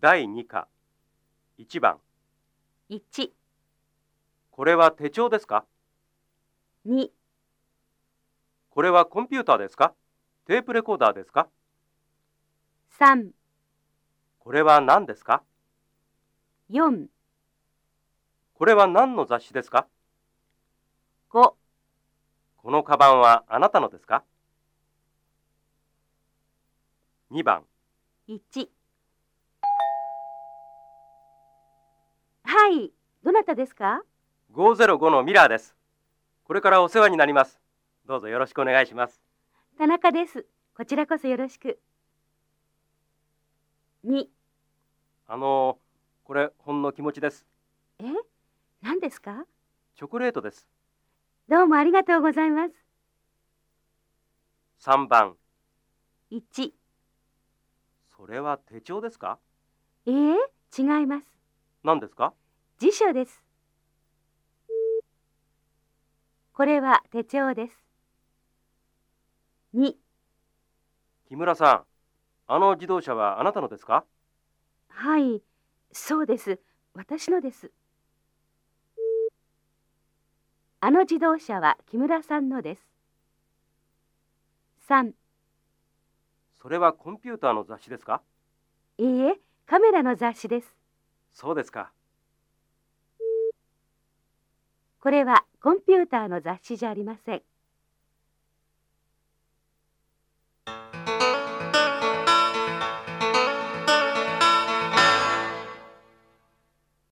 第2課。1番。1、これは手帳ですか？2、これはコンピューターですか？テープレコーダーですか？3、これは何ですか？4、これは何の雑誌ですか？5、このカバンはあなたのですか？2番。1。はい、どなたですか？505のミラーです。これからお世話になります。どうぞよろしくお願いします。田中です。こちらこそよろしく。2、あのこれほんの気持ちです。え？何ですか？チョコレートです。どうもありがとうございます。3番。1、それは手帳ですか？ええ違います。何ですか？辞書です。これは手帳です。2、木村さんあの自動車はあなたのですか？はい、そうです。私のです。あの自動車は木村さんのです。3、それはコンピューターの雑誌ですか？いいえ、カメラの雑誌です。そうですかこれはコンピューターの雑誌じゃありません。